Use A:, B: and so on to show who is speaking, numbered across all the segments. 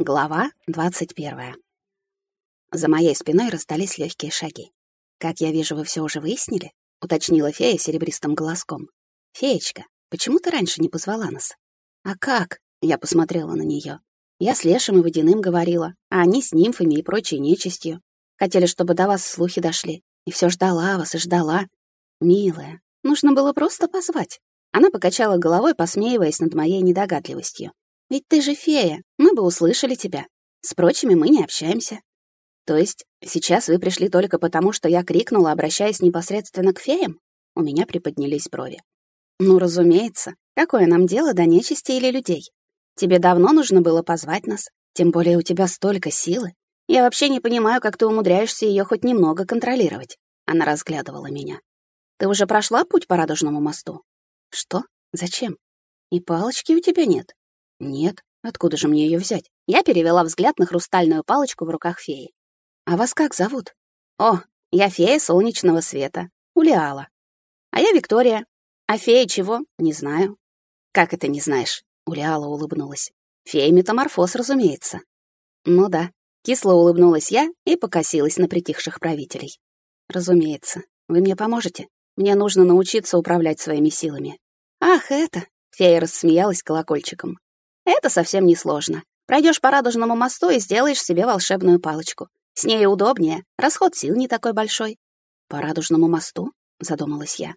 A: Глава 21. За моей спиной раздались легкие шаги. «Как я вижу, вы все уже выяснили?» — уточнила фея серебристым голоском. «Феечка, почему ты раньше не позвала нас?» «А как?» — я посмотрела на нее. Я с Лешим и Водяным говорила, а они с нимфами и прочей нечистью. Хотели, чтобы до вас слухи дошли. И все ждала вас и ждала. Милая, нужно было просто позвать. Она покачала головой, посмеиваясь над моей недогадливостью. Ведь ты же фея, мы бы услышали тебя. С прочими мы не общаемся. То есть сейчас вы пришли только потому, что я крикнула, обращаясь непосредственно к феям? У меня приподнялись брови. Ну, разумеется. Какое нам дело до нечисти или людей? Тебе давно нужно было позвать нас, тем более у тебя столько силы. Я вообще не понимаю, как ты умудряешься ее хоть немного контролировать. Она разглядывала меня. Ты уже прошла путь по Радужному мосту? Что? Зачем? И палочки у тебя нет? Нет, откуда же мне ее взять? Я перевела взгляд на хрустальную палочку в руках феи. А вас как зовут? О, я фея солнечного света, Улиала. А я Виктория. А фея чего? Не знаю. Как это не знаешь? Улиала улыбнулась. Фея метаморфоз, разумеется. Ну да. Кисло улыбнулась я и покосилась на притихших правителей. Разумеется. Вы мне поможете? Мне нужно научиться управлять своими силами. Ах, это... Фея рассмеялась колокольчиком. Это совсем не сложно. Пройдешь по радужному мосту и сделаешь себе волшебную палочку. С ней удобнее, расход сил не такой большой. По радужному мосту? Задумалась я.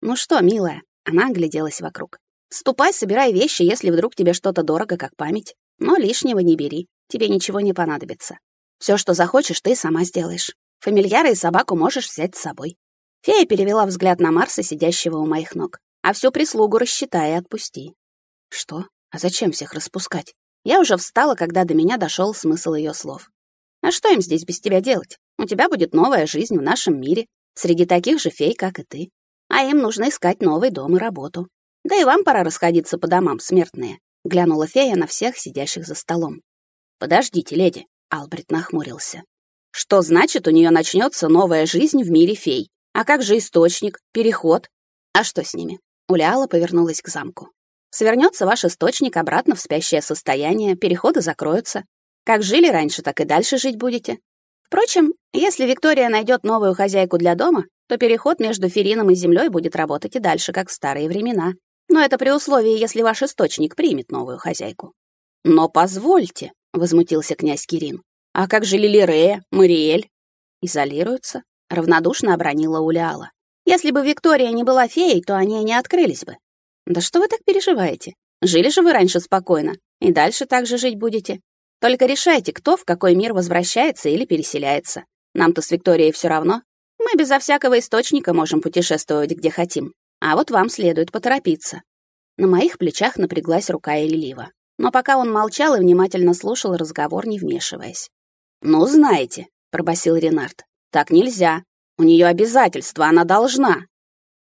A: Ну что, милая? Она огляделась вокруг. Ступай, собирай вещи, если вдруг тебе что-то дорого, как память. Но лишнего не бери, тебе ничего не понадобится. Все, что захочешь, ты сама сделаешь. Фамильяра и собаку можешь взять с собой. Фея перевела взгляд на Марса, сидящего у моих ног. А всю прислугу рассчитай и отпусти. Что? А зачем всех распускать? Я уже встала, когда до меня дошел смысл ее слов. А что им здесь без тебя делать? У тебя будет новая жизнь в нашем мире, среди таких же фей, как и ты. А им нужно искать новый дом и работу. Да и вам пора расходиться по домам, смертные. Глянула фея на всех сидящих за столом. Подождите, леди, Албрит нахмурился. Что значит, у нее начнется новая жизнь в мире фей? А как же источник, переход? А что с ними? Уляла повернулась к замку. Свернется ваш источник обратно в спящее состояние, переходы закроются. Как жили раньше, так и дальше жить будете. Впрочем, если Виктория найдет новую хозяйку для дома, то переход между Ферином и землей будет работать и дальше, как в старые времена. Но это при условии, если ваш источник примет новую хозяйку. Но позвольте, возмутился князь Кирин. А как же Лилирея, Мариэль? Изолируются? Равнодушно обронила Улиала. Если бы Виктория не была феей, то они не открылись бы. Да что вы так переживаете? Жили же вы раньше спокойно, и дальше так же жить будете. Только решайте, кто в какой мир возвращается или переселяется. Нам-то с Викторией все равно. Мы безо всякого источника можем путешествовать где хотим. А вот вам следует поторопиться. На моих плечах напряглась рука Элилива. Но пока он молчал и внимательно слушал разговор, не вмешиваясь. «Ну, знаете», — пробасил Ренард, — «так нельзя. У нее обязательства, она должна».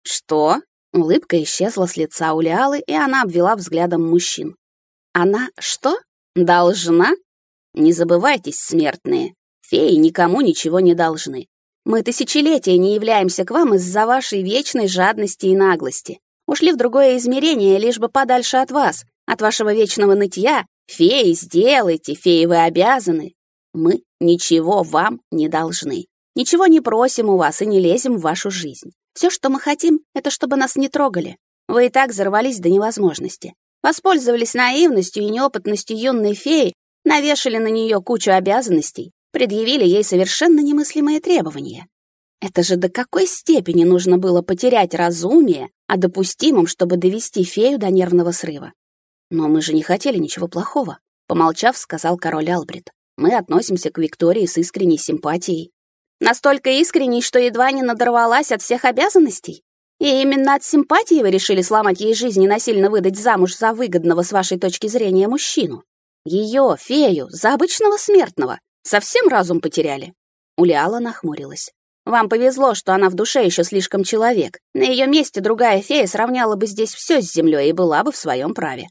A: «Что?» Улыбка исчезла с лица Улиалы, и она обвела взглядом мужчин. «Она что? Должна? Не забывайтесь, смертные, феи никому ничего не должны. Мы тысячелетия не являемся к вам из-за вашей вечной жадности и наглости. Ушли в другое измерение, лишь бы подальше от вас, от вашего вечного нытья. Феи, сделайте, феи вы обязаны. Мы ничего вам не должны. Ничего не просим у вас и не лезем в вашу жизнь. Все, что мы хотим, это чтобы нас не трогали. Вы и так взорвались до невозможности. Воспользовались наивностью и неопытностью юной феи, навешали на нее кучу обязанностей, предъявили ей совершенно немыслимые требования. Это же до какой степени нужно было потерять разумие о допустимом, чтобы довести фею до нервного срыва? Но мы же не хотели ничего плохого, помолчав, сказал король Албрит. Мы относимся к Виктории с искренней симпатией. Настолько искренней, что едва не надорвалась от всех обязанностей? И именно от симпатии вы решили сломать ей жизнь и насильно выдать замуж за выгодного с вашей точки зрения мужчину? Ее, фею, за обычного смертного. Совсем разум потеряли?» Улиала нахмурилась. «Вам повезло, что она в душе еще слишком человек. На ее месте другая фея сравняла бы здесь все с землей и была бы в своем праве».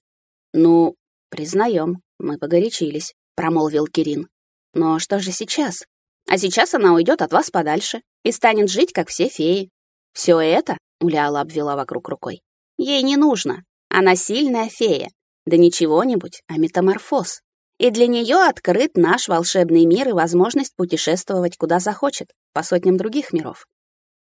A: «Ну, признаем, мы погорячились», — промолвил Кирин. «Но что же сейчас? А сейчас она уйдет от вас подальше и станет жить, как все феи. Все это, Уляла обвела вокруг рукой, ей не нужно. Она сильная фея. Да не чего-нибудь, а метаморфоз. и для нее открыт наш волшебный мир и возможность путешествовать куда захочет, по сотням других миров.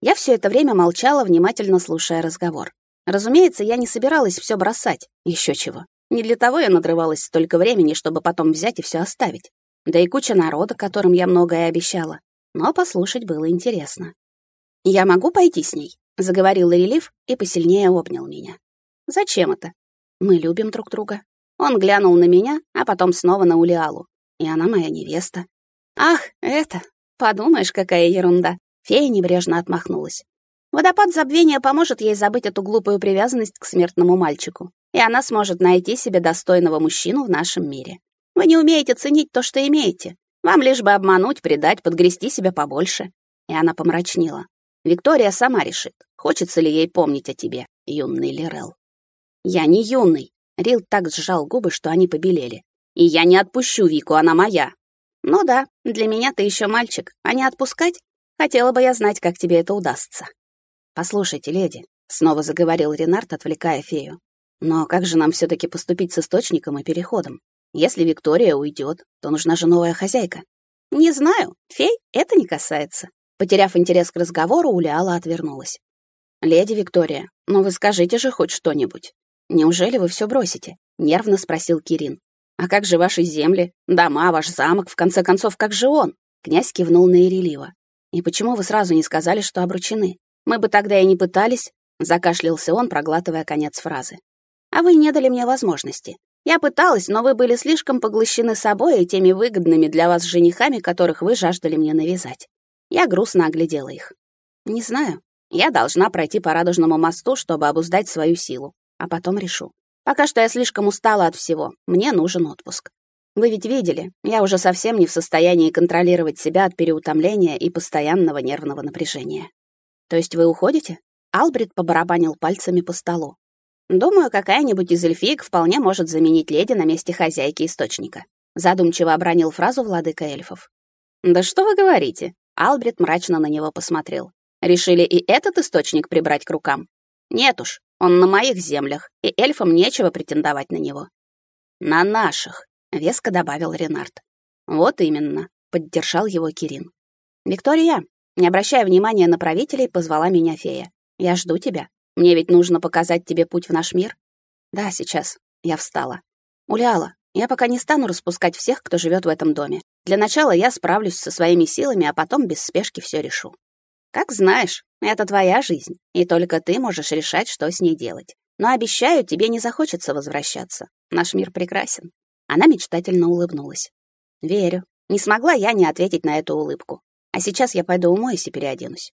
A: Я все это время молчала, внимательно слушая разговор. Разумеется, я не собиралась все бросать, еще чего. Не для того я надрывалась столько времени, чтобы потом взять и все оставить. Да и куча народа, которым я многое обещала. Но послушать было интересно. «Я могу пойти с ней?» — заговорил Релиф и посильнее обнял меня. «Зачем это? Мы любим друг друга». Он глянул на меня, а потом снова на Улиалу. И она моя невеста. «Ах, это... Подумаешь, какая ерунда!» Фея небрежно отмахнулась. Водопад забвения поможет ей забыть эту глупую привязанность к смертному мальчику, и она сможет найти себе достойного мужчину в нашем мире. Вы не умеете ценить то, что имеете. Вам лишь бы обмануть, предать, подгрести себя побольше. И она помрачнела. Виктория сама решит, хочется ли ей помнить о тебе, юный Лирел. Я не юный. Рил так сжал губы, что они побелели. И я не отпущу Вику, она моя. Ну да, для меня ты еще мальчик, а не отпускать? Хотела бы я знать, как тебе это удастся. Послушайте, леди, снова заговорил Ренард, отвлекая фею. Но как же нам все таки поступить с источником и переходом? Если Виктория уйдет, то нужна же новая хозяйка. Не знаю, фей это не касается. Потеряв интерес к разговору, Улиала отвернулась. Леди Виктория, ну вы скажите же хоть что-нибудь. Неужели вы все бросите? нервно спросил Кирин. А как же ваши земли, дома, ваш замок, в конце концов, как же он? Князь кивнул на Ирелива. И почему вы сразу не сказали, что обручены? Мы бы тогда и не пытались, закашлялся он, проглатывая конец фразы. А вы не дали мне возможности. Я пыталась, но вы были слишком поглощены собой и теми выгодными для вас женихами, которых вы жаждали мне навязать. Я грустно оглядела их. Не знаю. Я должна пройти по радужному мосту, чтобы обуздать свою силу, а потом решу. Пока что я слишком устала от всего. Мне нужен отпуск. Вы ведь видели, я уже совсем не в состоянии контролировать себя от переутомления и постоянного нервного напряжения. То есть вы уходите? Албрит побарабанил пальцами по столу. Думаю, какая-нибудь из эльфиек вполне может заменить леди на месте хозяйки источника. Задумчиво обронил фразу владыка эльфов. Да что вы говорите? Албрит мрачно на него посмотрел. Решили и этот источник прибрать к рукам? Нет уж, он на моих землях, и эльфам нечего претендовать на него. На наших, веско добавил Ренард. Вот именно, поддержал его Кирин. Виктория, не обращая внимания на правителей, позвала меня фея. Я жду тебя. Мне ведь нужно показать тебе путь в наш мир. Да, сейчас. Я встала. Уляла, я пока не стану распускать всех, кто живет в этом доме. Для начала я справлюсь со своими силами, а потом без спешки все решу. Как знаешь, это твоя жизнь, и только ты можешь решать, что с ней делать. Но обещаю, тебе не захочется возвращаться. Наш мир прекрасен. Она мечтательно улыбнулась. Верю. Не смогла я не ответить на эту улыбку. А сейчас я пойду умоюсь и переоденусь.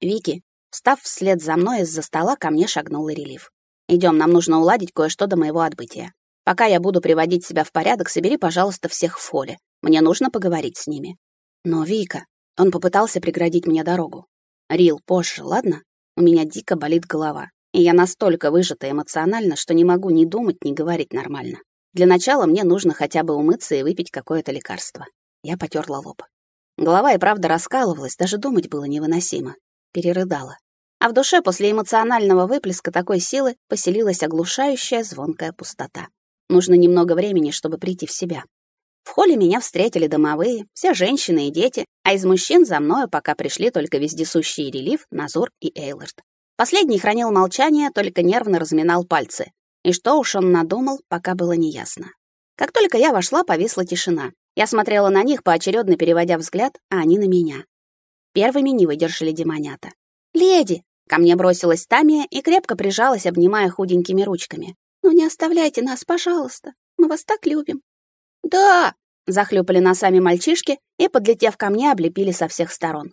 A: Вики, встав вслед за мной из-за стола, ко мне шагнул Релиф. Идем, нам нужно уладить кое-что до моего отбытия. Пока я буду приводить себя в порядок, собери, пожалуйста, всех в фоле. Мне нужно поговорить с ними. Но Вика, он попытался преградить мне дорогу. Рил, позже, ладно? У меня дико болит голова, и я настолько выжата эмоционально, что не могу ни думать, ни говорить нормально. Для начала мне нужно хотя бы умыться и выпить какое-то лекарство. Я потёрла лоб. Голова и правда раскалывалась, даже думать было невыносимо. Перерыдала. А в душе после эмоционального выплеска такой силы поселилась оглушающая звонкая пустота. Нужно немного времени, чтобы прийти в себя. В холле меня встретили домовые, все женщины и дети, а из мужчин за мною пока пришли только вездесущий релиф, Назур и Эйлард. Последний хранил молчание, только нервно разминал пальцы. И что уж он надумал, пока было неясно. Как только я вошла, повисла тишина. Я смотрела на них, поочередно переводя взгляд, а они на меня. Первыми не выдержали демонята. «Леди!» — ко мне бросилась Тамия и крепко прижалась, обнимая худенькими ручками. «Ну не оставляйте нас, пожалуйста. Мы вас так любим». «Да!» — захлюпали носами мальчишки и, подлетев ко мне, облепили со всех сторон.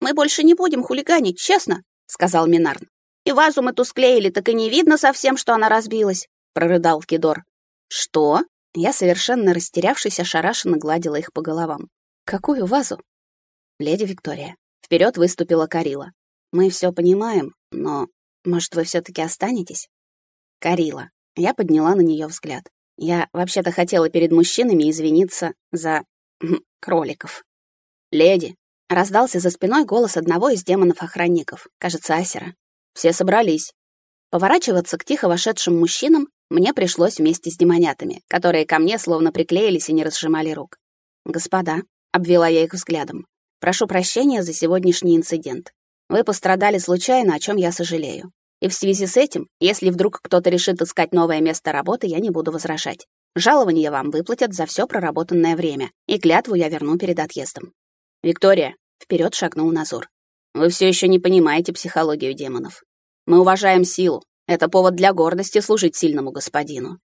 A: «Мы больше не будем хулиганить, честно», — сказал Минарн. «И вазу мы ту склеили, так и не видно совсем, что она разбилась», — прорыдал Кидор. «Что?» Я, совершенно растерявшись, ошарашенно гладила их по головам. «Какую вазу?» «Леди Виктория». Вперед выступила Карила. «Мы все понимаем, но, может, вы все таки останетесь?» «Карила». Я подняла на нее взгляд. Я вообще-то хотела перед мужчинами извиниться за... кроликов. «Леди!» — раздался за спиной голос одного из демонов-охранников, кажется, Асера. «Все собрались». Поворачиваться к тихо вошедшим мужчинам мне пришлось вместе с демонятами, которые ко мне словно приклеились и не разжимали рук. «Господа», — обвела я их взглядом, — «прошу прощения за сегодняшний инцидент. Вы пострадали случайно, о чем я сожалею. И в связи с этим, если вдруг кто-то решит искать новое место работы, я не буду возражать. Жалование вам выплатят за все проработанное время, и клятву я верну перед отъездом. Виктория, вперед шагнул Назур. Вы все еще не понимаете психологию демонов. Мы уважаем силу. Это повод для гордости служить сильному господину.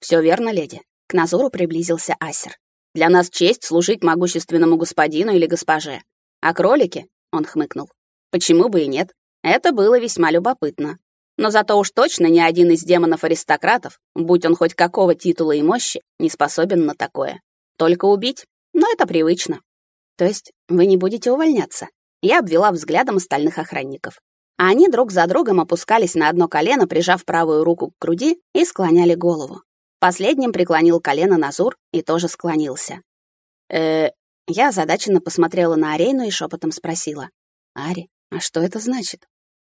A: Все верно, леди. К Назуру приблизился Асер. Для нас честь служить могущественному господину или госпоже. А кролики, он хмыкнул. Почему бы и нет? Это было весьма любопытно. Но зато уж точно ни один из демонов-аристократов, будь он хоть какого титула и мощи, не способен на такое. Только убить, но это привычно. То есть вы не будете увольняться? Я обвела взглядом остальных охранников. А они друг за другом опускались на одно колено, прижав правую руку к груди и склоняли голову. Последним преклонил колено Назур и тоже склонился. э Я озадаченно посмотрела на Арейну и шепотом спросила. «Ари, а что это значит?»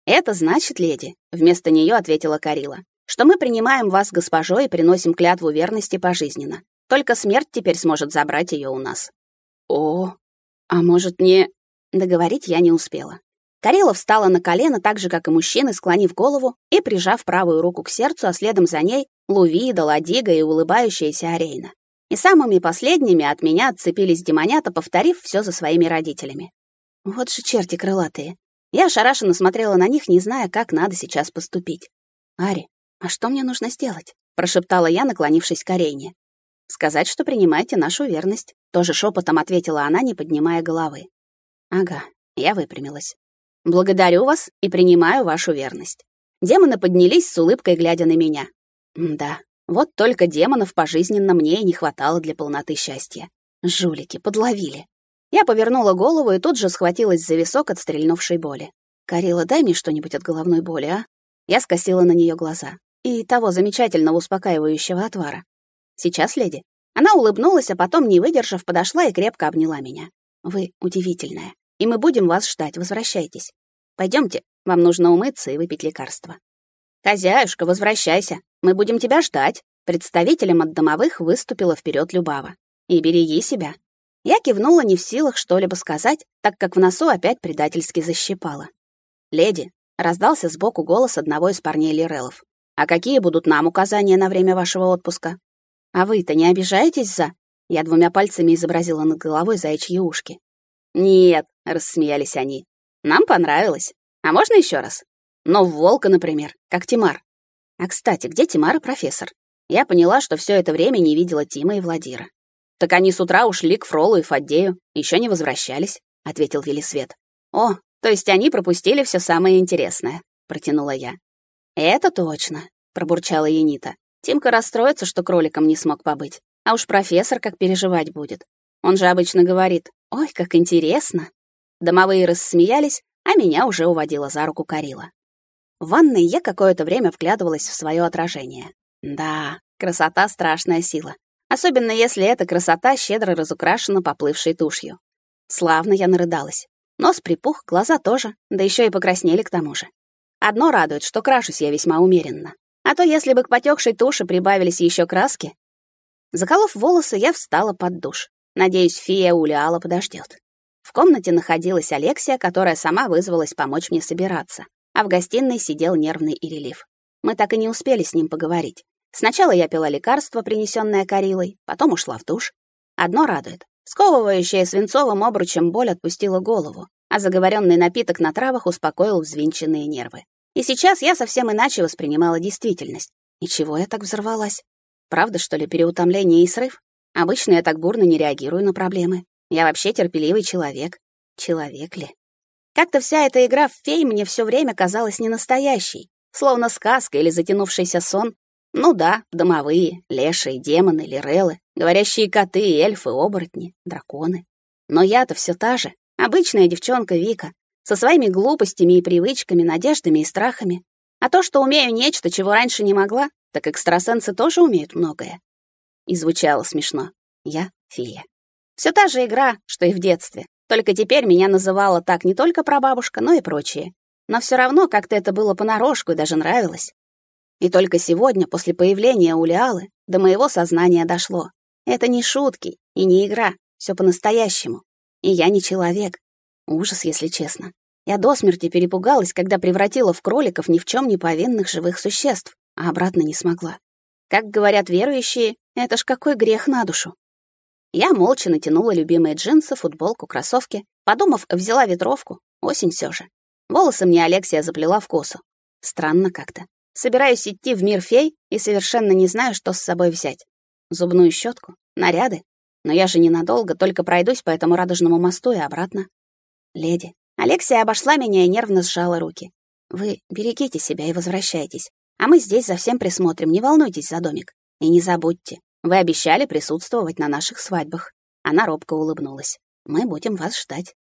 A: «Это значит, леди», — вместо нее ответила Карила, «что мы принимаем вас госпожой и приносим клятву верности пожизненно. Только смерть теперь сможет забрать ее у нас». «О, а может не...» Договорить я не успела. Карила встала на колено так же, как и мужчины, склонив голову и прижав правую руку к сердцу, а следом за ней Лувида, Ладига и улыбающаяся Арейна. И самыми последними от меня отцепились демонята, повторив все за своими родителями. Вот же черти крылатые. Я ошарашенно смотрела на них, не зная, как надо сейчас поступить. «Ари, а что мне нужно сделать?» — прошептала я, наклонившись к Арене. «Сказать, что принимаете нашу верность», — тоже шепотом ответила она, не поднимая головы. «Ага», — я выпрямилась. «Благодарю вас и принимаю вашу верность». Демоны поднялись с улыбкой, глядя на меня. да, вот только демонов пожизненно мне и не хватало для полноты счастья. Жулики, подловили. Я повернула голову и тут же схватилась за висок от стрельнувшей боли. «Карила, дай мне что-нибудь от головной боли, а?» Я скосила на нее глаза. И того замечательного успокаивающего отвара. «Сейчас, леди». Она улыбнулась, а потом, не выдержав, подошла и крепко обняла меня. «Вы удивительная, и мы будем вас ждать, возвращайтесь. Пойдемте, вам нужно умыться и выпить лекарство». «Хозяюшка, возвращайся, мы будем тебя ждать». Представителем от домовых выступила вперед Любава. «И береги себя, я кивнула не в силах что-либо сказать, так как в носу опять предательски защипало. «Леди», — раздался сбоку голос одного из парней Лирелов, «а какие будут нам указания на время вашего отпуска? А вы-то не обижаетесь за...» Я двумя пальцами изобразила над головой заячьи ушки. «Нет», — рассмеялись они, — «нам понравилось. А можно еще раз? Но в волка, например, как Тимар. А, кстати, где Тимар и профессор? Я поняла, что все это время не видела Тима и Владира. Так они с утра ушли к Фролу и Фаддею, еще не возвращались, ответил Велисвет. О, то есть они пропустили все самое интересное, протянула я. Это точно, пробурчала Енита. Тимка расстроится, что кроликом не смог побыть. А уж профессор как переживать будет. Он же обычно говорит: "Ой, как интересно". Домовые рассмеялись, а меня уже уводила за руку Карила. В ванной я какое-то время вглядывалась в свое отражение. Да, красота страшная сила особенно если эта красота щедро разукрашена поплывшей тушью. Славно я нарыдалась. Нос припух, глаза тоже, да еще и покраснели к тому же. Одно радует, что крашусь я весьма умеренно. А то если бы к потекшей туши прибавились еще краски... Заколов волосы, я встала под душ. Надеюсь, фея Улиала подождет. В комнате находилась Алексия, которая сама вызвалась помочь мне собираться, а в гостиной сидел нервный Ирелив. Мы так и не успели с ним поговорить. Сначала я пила лекарство, принесенное Карилой, потом ушла в душ. Одно радует. Сковывающая свинцовым обручем боль отпустила голову, а заговоренный напиток на травах успокоил взвинченные нервы. И сейчас я совсем иначе воспринимала действительность. И чего я так взорвалась? Правда, что ли, переутомление и срыв? Обычно я так бурно не реагирую на проблемы. Я вообще терпеливый человек. Человек ли? Как-то вся эта игра в фей мне все время казалась ненастоящей, словно сказка или затянувшийся сон, ну да, домовые, лешие, демоны, лирелы, говорящие коты, эльфы, оборотни, драконы. Но я-то все та же, обычная девчонка Вика, со своими глупостями и привычками, надеждами и страхами. А то, что умею нечто, чего раньше не могла, так экстрасенсы тоже умеют многое. И звучало смешно. Я фея. Все та же игра, что и в детстве. Только теперь меня называла так не только прабабушка, но и прочие. но все равно как-то это было понарошку и даже нравилось. И только сегодня, после появления Улиалы, до моего сознания дошло. Это не шутки и не игра, все по-настоящему. И я не человек. Ужас, если честно. Я до смерти перепугалась, когда превратила в кроликов ни в чем не повинных живых существ, а обратно не смогла. Как говорят верующие, это ж какой грех на душу. Я молча натянула любимые джинсы, футболку, кроссовки. Подумав, взяла ветровку. Осень все же. Волосы мне Алексия заплела в косу. Странно как-то. Собираюсь идти в мир фей и совершенно не знаю, что с собой взять. Зубную щетку, наряды. Но я же ненадолго, только пройдусь по этому радужному мосту и обратно. Леди. Алексия обошла меня и нервно сжала руки. Вы берегите себя и возвращайтесь. А мы здесь за всем присмотрим, не волнуйтесь за домик. И не забудьте, вы обещали присутствовать на наших свадьбах. Она робко улыбнулась. Мы будем вас ждать.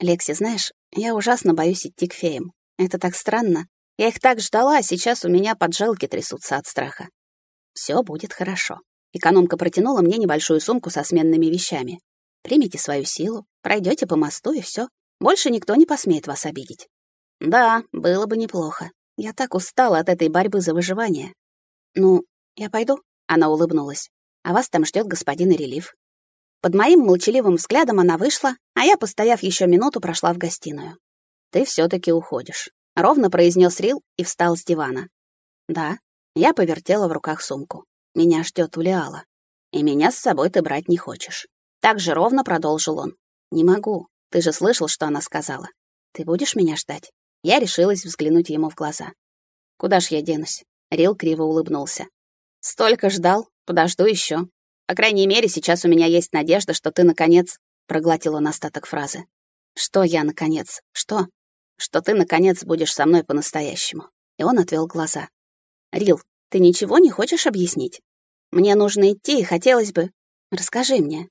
A: Лекси, знаешь, я ужасно боюсь идти к феям. Это так странно. Я их так ждала, а сейчас у меня поджилки трясутся от страха. Все будет хорошо. Экономка протянула мне небольшую сумку со сменными вещами. Примите свою силу, пройдете по мосту и все. Больше никто не посмеет вас обидеть. Да, было бы неплохо. Я так устала от этой борьбы за выживание. Ну, я пойду, она улыбнулась. А вас там ждет господин Релиф. Под моим молчаливым взглядом она вышла, а я, постояв еще минуту, прошла в гостиную. Ты все таки уходишь, ровно произнес Рил и встал с дивана. Да, я повертела в руках сумку. Меня ждет Улиала. И меня с собой ты брать не хочешь. Так же ровно продолжил он. Не могу. Ты же слышал, что она сказала. Ты будешь меня ждать? Я решилась взглянуть ему в глаза. «Куда ж я денусь?» Рил криво улыбнулся. «Столько ждал, подожду еще. По крайней мере, сейчас у меня есть надежда, что ты, наконец...» Проглотил он остаток фразы. «Что я, наконец? Что?» «Что ты, наконец, будешь со мной по-настоящему». И он отвел глаза. «Рил, ты ничего не хочешь объяснить? Мне нужно идти, и хотелось бы... Расскажи мне».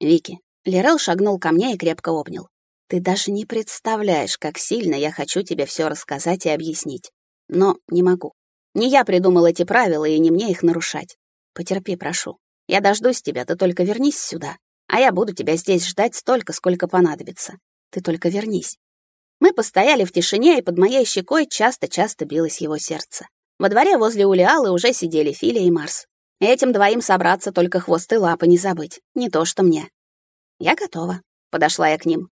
A: «Вики». Лерел шагнул ко мне и крепко обнял. Ты даже не представляешь, как сильно я хочу тебе все рассказать и объяснить. Но не могу. Не я придумал эти правила, и не мне их нарушать. Потерпи, прошу. Я дождусь тебя, ты только вернись сюда. А я буду тебя здесь ждать столько, сколько понадобится. Ты только вернись. Мы постояли в тишине, и под моей щекой часто-часто билось его сердце. Во дворе возле Улиалы уже сидели Филя и Марс. Этим двоим собраться только хвост и лапы не забыть, не то что мне. Я готова. Подошла я к ним.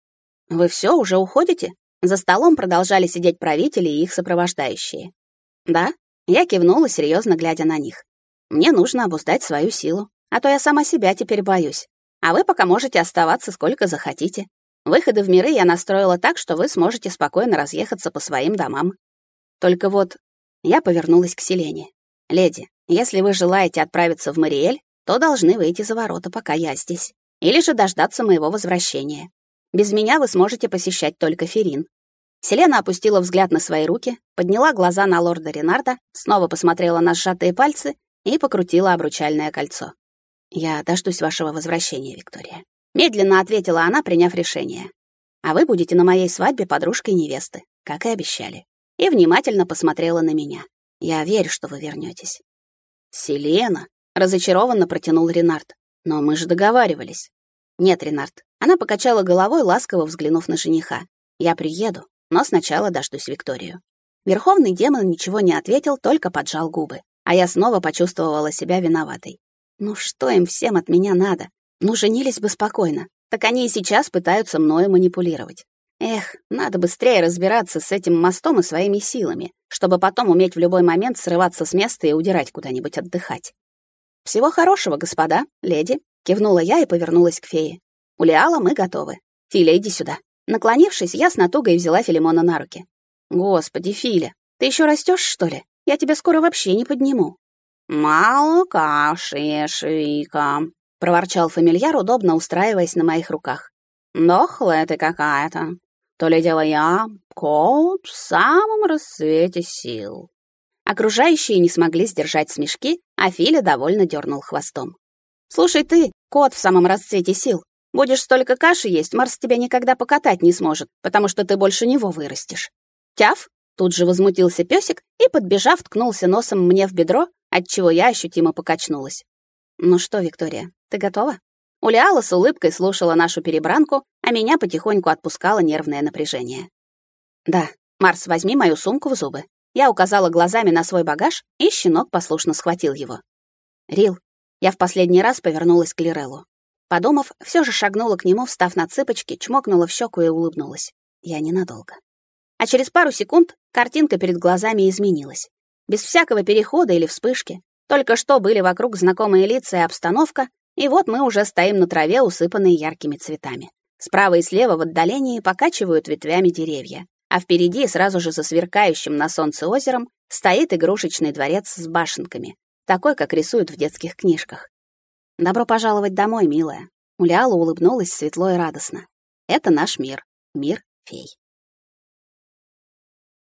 A: Вы все уже уходите? За столом продолжали сидеть правители и их сопровождающие. Да? Я кивнула, серьезно глядя на них. Мне нужно обуздать свою силу, а то я сама себя теперь боюсь. А вы пока можете оставаться сколько захотите. Выходы в миры я настроила так, что вы сможете спокойно разъехаться по своим домам. Только вот я повернулась к Селене. Леди, если вы желаете отправиться в Мариэль, то должны выйти за ворота, пока я здесь. Или же дождаться моего возвращения. Без меня вы сможете посещать только Ферин. Селена опустила взгляд на свои руки, подняла глаза на лорда Ренарда, снова посмотрела на сжатые пальцы и покрутила обручальное кольцо. «Я дождусь вашего возвращения, Виктория», — медленно ответила она, приняв решение. «А вы будете на моей свадьбе подружкой невесты, как и обещали». И внимательно посмотрела на меня. «Я верю, что вы вернетесь. «Селена», — разочарованно протянул Ренард. «Но мы же договаривались». «Нет, Ренард, она покачала головой, ласково взглянув на жениха. «Я приеду, но сначала дождусь Викторию». Верховный демон ничего не ответил, только поджал губы. А я снова почувствовала себя виноватой. Ну что им всем от меня надо? Ну, женились бы спокойно. Так они и сейчас пытаются мною манипулировать. Эх, надо быстрее разбираться с этим мостом и своими силами, чтобы потом уметь в любой момент срываться с места и удирать куда-нибудь отдыхать. «Всего хорошего, господа, леди», — кивнула я и повернулась к фее. У Лиала мы готовы. Филя, иди сюда. Наклонившись, я с натугой взяла Филимона на руки. Господи, Филя, ты еще растешь, что ли? Я тебя скоро вообще не подниму. Мало каши ешь, Вика, проворчал фамильяр, удобно устраиваясь на моих руках. Дохлая ты какая-то. То ли дело я, кот в самом рассвете сил. Окружающие не смогли сдержать смешки, а Филя довольно дернул хвостом. «Слушай ты, кот в самом расцвете сил, Будешь столько каши есть, Марс тебя никогда покатать не сможет, потому что ты больше него вырастешь. Тяв, тут же возмутился песик и, подбежав, ткнулся носом мне в бедро, отчего я ощутимо покачнулась. Ну что, Виктория, ты готова? Улиала с улыбкой слушала нашу перебранку, а меня потихоньку отпускало нервное напряжение. Да, Марс, возьми мою сумку в зубы. Я указала глазами на свой багаж, и щенок послушно схватил его. Рил, я в последний раз повернулась к Лиреллу. Подумав, все же шагнула к нему, встав на цыпочки, чмокнула в щеку и улыбнулась. Я ненадолго. А через пару секунд картинка перед глазами изменилась. Без всякого перехода или вспышки. Только что были вокруг знакомые лица и обстановка, и вот мы уже стоим на траве, усыпанной яркими цветами. Справа и слева в отдалении покачивают ветвями деревья, а впереди, сразу же за сверкающим на солнце озером, стоит игрушечный дворец с башенками, такой, как рисуют в детских книжках. «Добро пожаловать домой, милая». Уляла улыбнулась светло и радостно. «Это наш мир, мир фей».